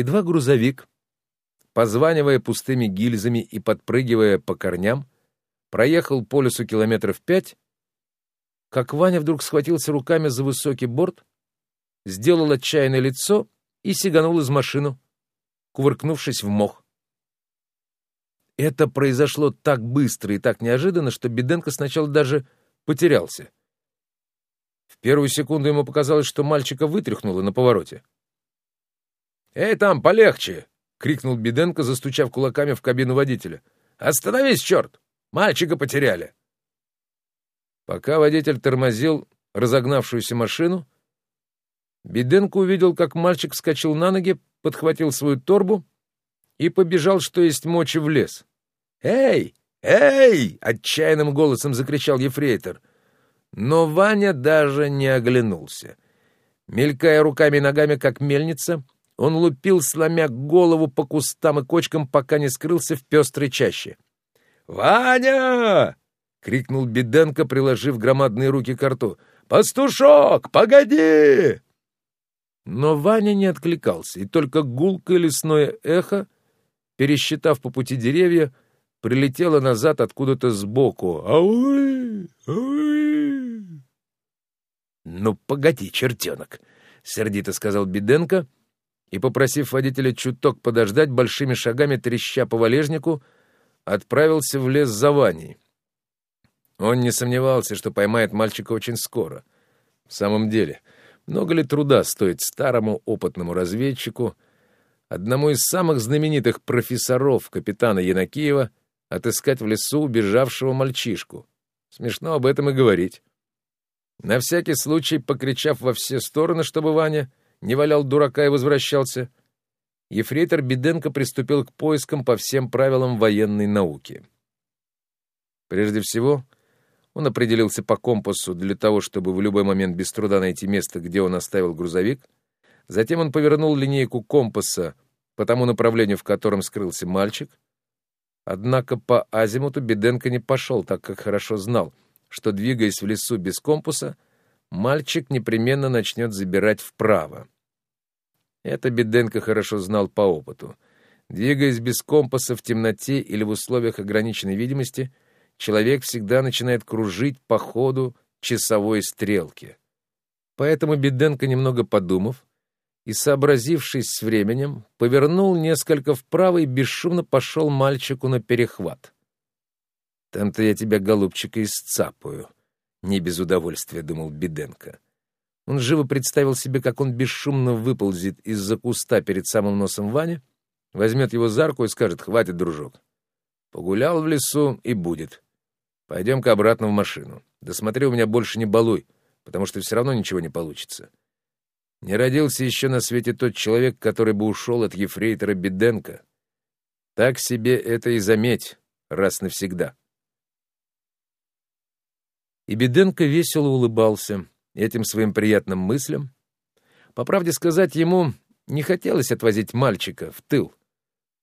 Едва грузовик, позванивая пустыми гильзами и подпрыгивая по корням, проехал по лесу километров пять, как Ваня вдруг схватился руками за высокий борт, сделал отчаянное лицо и сиганул из машины, кувыркнувшись в мох. Это произошло так быстро и так неожиданно, что Беденко сначала даже потерялся. В первую секунду ему показалось, что мальчика вытряхнуло на повороте. «Эй, там, полегче!» — крикнул Беденко, застучав кулаками в кабину водителя. «Остановись, черт! Мальчика потеряли!» Пока водитель тормозил разогнавшуюся машину, Беденко увидел, как мальчик вскочил на ноги, подхватил свою торбу и побежал, что есть мочи, в лес. «Эй! Эй!» — отчаянным голосом закричал ефрейтор. Но Ваня даже не оглянулся. Мелькая руками и ногами, как мельница, он лупил, сломя голову по кустам и кочкам, пока не скрылся в пестрой чаще. «Ваня!» — крикнул Беденко, приложив громадные руки к рту. «Пастушок, погоди!» Но Ваня не откликался, и только гулкое лесное эхо, пересчитав по пути деревья, прилетело назад откуда-то сбоку. «Ауи! Ауи!» «Ну, погоди, чертенок!» — сердито сказал Беденко, и, попросив водителя чуток подождать, большими шагами треща по валежнику, отправился в лес за Ваней. Он не сомневался, что поймает мальчика очень скоро. В самом деле, много ли труда стоит старому опытному разведчику, одному из самых знаменитых профессоров капитана Янакиева, отыскать в лесу убежавшего мальчишку? Смешно об этом и говорить. На всякий случай, покричав во все стороны, чтобы Ваня не валял дурака и возвращался, ефрейтор Беденко приступил к поискам по всем правилам военной науки. Прежде всего, он определился по компасу для того, чтобы в любой момент без труда найти место, где он оставил грузовик. Затем он повернул линейку компаса по тому направлению, в котором скрылся мальчик. Однако по азимуту Беденко не пошел, так как хорошо знал, что, двигаясь в лесу без компаса, мальчик непременно начнет забирать вправо. Это Беденко хорошо знал по опыту. Двигаясь без компаса в темноте или в условиях ограниченной видимости — человек всегда начинает кружить по ходу часовой стрелки. Поэтому Беденко, немного подумав и сообразившись с временем, повернул несколько вправо и бесшумно пошел мальчику на перехват. «Там-то я тебя, голубчика, исцапаю», — не без удовольствия думал Беденко. Он живо представил себе, как он бесшумно выползет из-за куста перед самым носом Вани, возьмет его за руку и скажет «Хватит, дружок». Погулял в лесу и будет. Пойдем-ка обратно в машину. Да смотри, у меня больше не балуй, потому что все равно ничего не получится. Не родился еще на свете тот человек, который бы ушел от ефрейтора Беденко. Так себе это и заметь раз навсегда. И Беденко весело улыбался этим своим приятным мыслям. По правде сказать, ему не хотелось отвозить мальчика в тыл.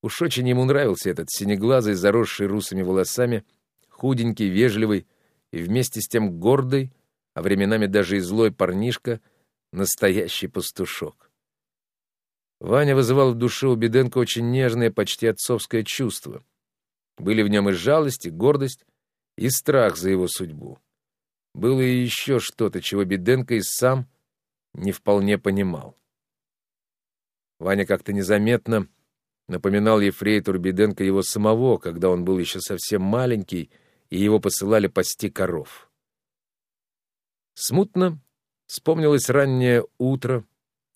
Уж очень ему нравился этот синеглазый, заросший русыми волосами, худенький, вежливый и вместе с тем гордый, а временами даже и злой парнишка, настоящий пастушок. Ваня вызывал в душе у Беденко очень нежное, почти отцовское чувство. Были в нем и жалость, и гордость, и страх за его судьбу. Было и еще что-то, чего Беденко и сам не вполне понимал. Ваня как-то незаметно напоминал ефрейтор Беденко его самого, когда он был еще совсем маленький и его посылали пасти коров. Смутно вспомнилось раннее утро,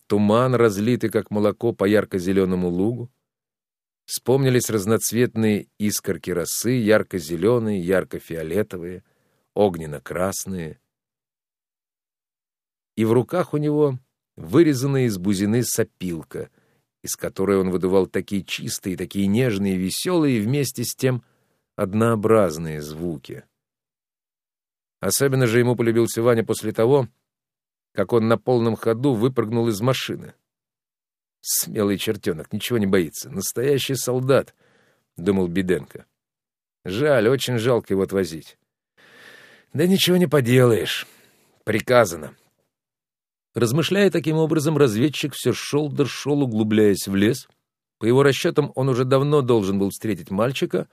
туман, разлитый, как молоко, по ярко-зеленому лугу. Вспомнились разноцветные искорки росы, ярко-зеленые, ярко-фиолетовые, огненно-красные. И в руках у него вырезанная из бузины сопилка, из которой он выдувал такие чистые, такие нежные, веселые и вместе с тем однообразные звуки. Особенно же ему полюбился Ваня после того, как он на полном ходу выпрыгнул из машины. Смелый чертенок, ничего не боится. Настоящий солдат, — думал Беденко. Жаль, очень жалко его отвозить. Да ничего не поделаешь. Приказано. Размышляя таким образом, разведчик все шел да шел, углубляясь в лес. По его расчетам, он уже давно должен был встретить мальчика,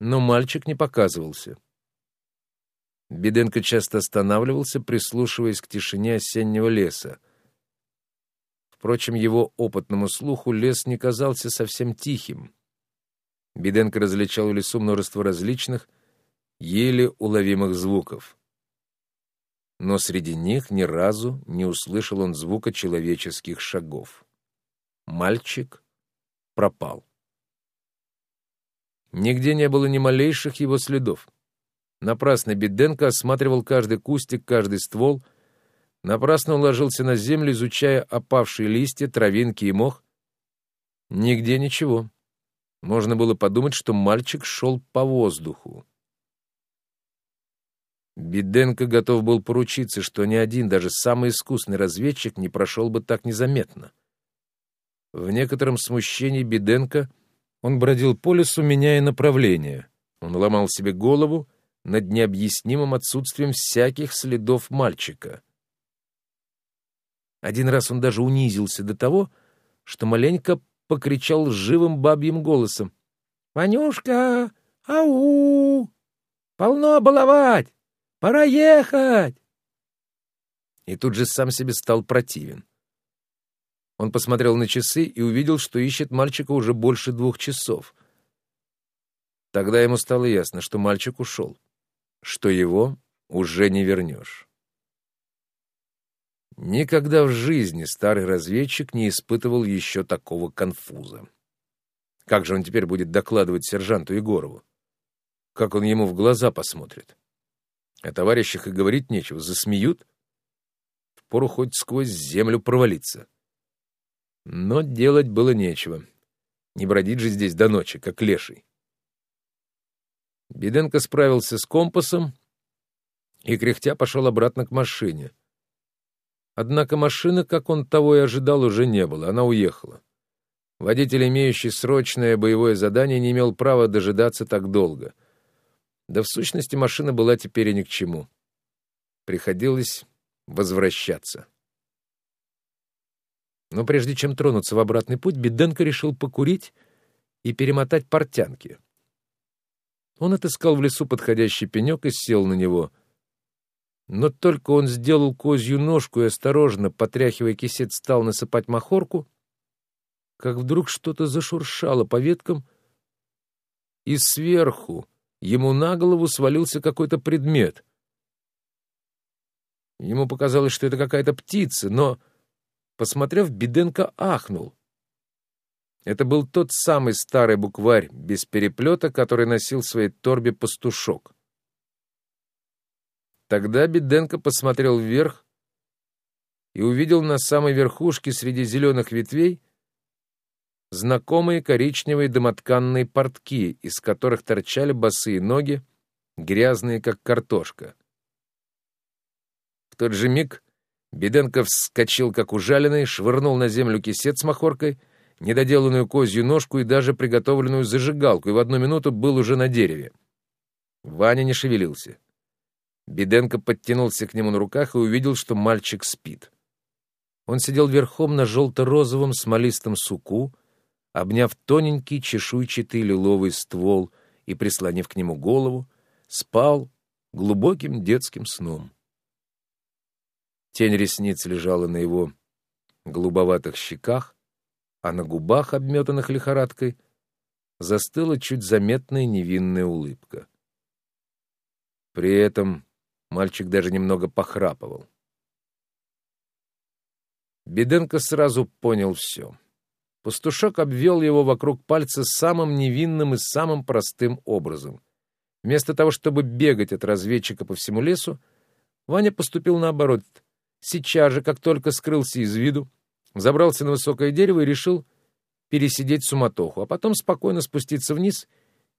но мальчик не показывался. Беденко часто останавливался, прислушиваясь к тишине осеннего леса. Впрочем, его опытному слуху лес не казался совсем тихим. Беденко различал в лесу множество различных, еле уловимых звуков. Но среди них ни разу не услышал он звука человеческих шагов. Мальчик пропал. Нигде не было ни малейших его следов. Напрасно Беденко осматривал каждый кустик, каждый ствол, напрасно уложился на землю, изучая опавшие листья, травинки и мох. Нигде ничего. Можно было подумать, что мальчик шел по воздуху. Биденко готов был поручиться, что ни один, даже самый искусный разведчик не прошел бы так незаметно. В некотором смущении Биденко он бродил по лесу, меняя направление. Он ломал себе голову над необъяснимым отсутствием всяких следов мальчика. Один раз он даже унизился до того, что маленько покричал живым бабьим голосом. «Ванюшка! Ау! Полно баловать! Пора ехать!» И тут же сам себе стал противен. Он посмотрел на часы и увидел, что ищет мальчика уже больше двух часов. Тогда ему стало ясно, что мальчик ушел, что его уже не вернешь. Никогда в жизни старый разведчик не испытывал еще такого конфуза. Как же он теперь будет докладывать сержанту Егорову? Как он ему в глаза посмотрит? О товарищах и говорить нечего, засмеют. Впору хоть сквозь землю провалиться. Но делать было нечего. Не бродить же здесь до ночи, как леший. Беденко справился с компасом и, кряхтя, пошел обратно к машине. Однако машины, как он того и ожидал, уже не было, она уехала. Водитель, имеющий срочное боевое задание, не имел права дожидаться так долго — да в сущности машина была теперь и ни к чему. Приходилось возвращаться. Но прежде чем тронуться в обратный путь, Беденко решил покурить и перемотать портянки. Он отыскал в лесу подходящий пенек и сел на него. Но только он сделал козью ножку и осторожно, потряхивая кисет, стал насыпать махорку, как вдруг что-то зашуршало по веткам, и сверху, ему на голову свалился какой-то предмет. Ему показалось, что это какая-то птица, но, посмотрев, Беденко ахнул. Это был тот самый старый букварь без переплета, который носил в своей торбе пастушок. Тогда Беденко посмотрел вверх и увидел на самой верхушке среди зеленых ветвей знакомые коричневые домотканные портки, из которых торчали босые ноги, грязные, как картошка. В тот же миг Беденко вскочил, как ужаленный, швырнул на землю кисет с махоркой, недоделанную козью ножку и даже приготовленную зажигалку, и в одну минуту был уже на дереве. Ваня не шевелился. Беденко подтянулся к нему на руках и увидел, что мальчик спит. Он сидел верхом на желто-розовом смолистом суку, обняв тоненький чешуйчатый лиловый ствол и прислонив к нему голову, спал глубоким детским сном. Тень ресниц лежала на его голубоватых щеках, а на губах, обметанных лихорадкой, застыла чуть заметная невинная улыбка. При этом мальчик даже немного похрапывал. Беденко сразу понял все. Пастушок обвел его вокруг пальца самым невинным и самым простым образом. Вместо того, чтобы бегать от разведчика по всему лесу, Ваня поступил наоборот. Сейчас же, как только скрылся из виду, забрался на высокое дерево и решил пересидеть суматоху, а потом спокойно спуститься вниз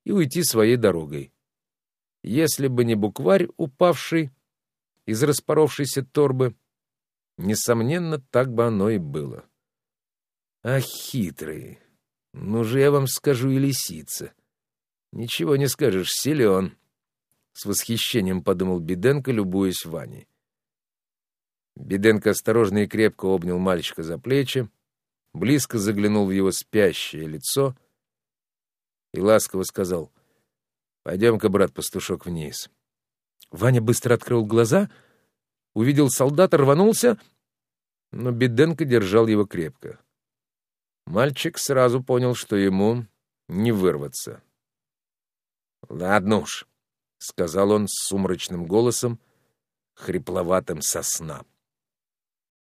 и уйти своей дорогой. Если бы не букварь, упавший из распоровшейся торбы, несомненно, так бы оно и было. А хитрый. Ну же я вам скажу и лисица. Ничего не скажешь, силен. С восхищением подумал Беденко, любуясь Ваней. Беденко осторожно и крепко обнял мальчика за плечи, близко заглянул в его спящее лицо и ласково сказал, «Пойдем-ка, брат-пастушок, вниз». Ваня быстро открыл глаза, увидел солдата, рванулся, но Беденко держал его крепко. Мальчик сразу понял, что ему не вырваться. «Ладно уж», — сказал он с сумрачным голосом, хрипловатым сосна.